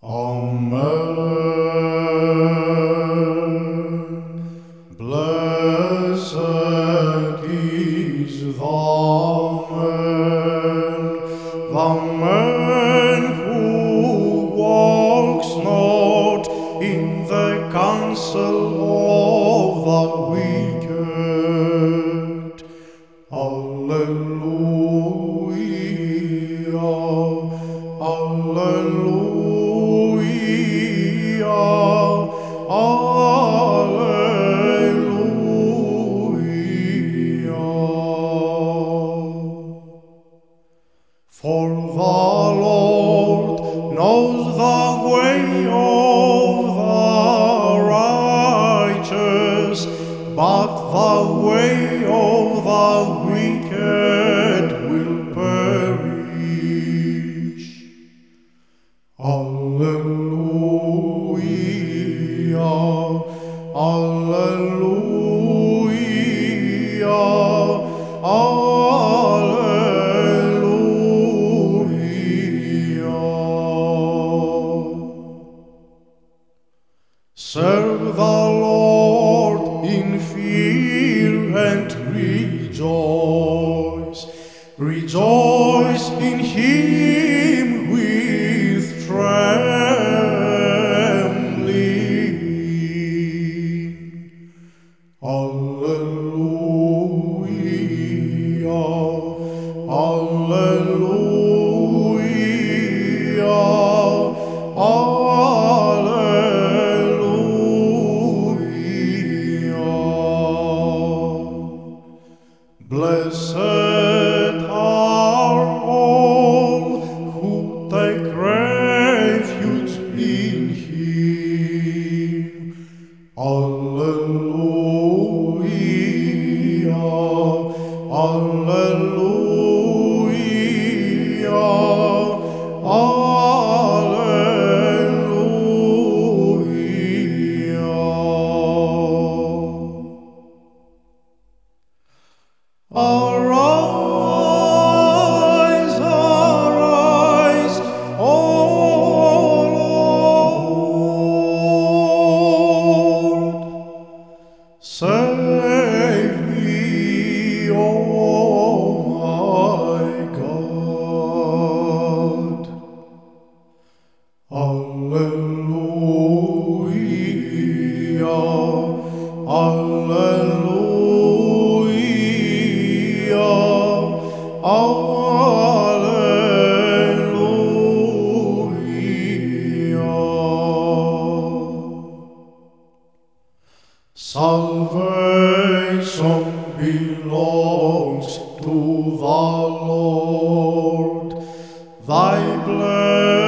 Amen. Blessed is the man, the man who walks not in the counsel of the wicked. Alleluia, Alleluia. Lord knows the way of the righteous, but the way of the wicked will perish. Alleluia, Serve the Lord in fear and rejoice. Rejoice in Him with trembling. Alleluia, Blessed Salvation belongs to the Lord. Thy blessing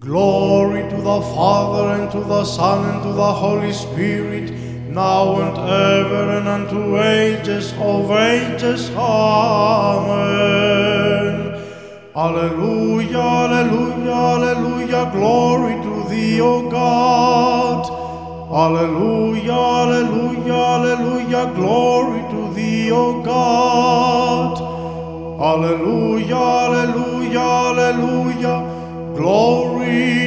Glory to the Father and to the Son and to the Holy Spirit, now and ever and unto ages of ages. Amen. Alleluia, Alleluia, Alleluia, glory to thee, O God. Alleluia, Alleluia, Alleluia, glory to thee, O God. Alleluia, Alleluia, Alleluia, Glory.